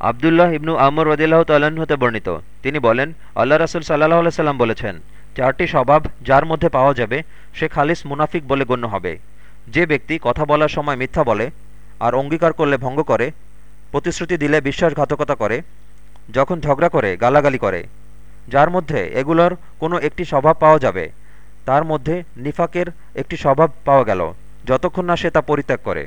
আবদুল্লাহ ইবনু আমর রদিল্লাহ তাল্লাহ্ন হতে বর্ণিত। তিনি বলেন, আল্লাহ রাসুল সাল্লাহ সাল্লাম বলেছেন, চারটি স্বভাব যার মধ্যে পাওয়া যাবে, সে খালিস মুনাফিক বলে গণ্য হবে। যে ব্যক্তি কথা বলার সময় মিথ্যা বলে আর অঙ্গীকার করলে ভঙ্গ করে, প্রতিশ্রুতি দিলে বিশ্বাসঘাতকতা করে, যখন ঝগড়া করে, গালাগালি করে। যার মধ্যে এগুলোর কোনো একটি স্বভাব পাওয়া যাবে, তার মধ্যে নিফাকের একটি স্বভাব পাওয়া গেল, যতক্ষণ না সে তা পরিত্যাগ করে।